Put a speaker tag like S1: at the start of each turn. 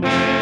S1: Bye.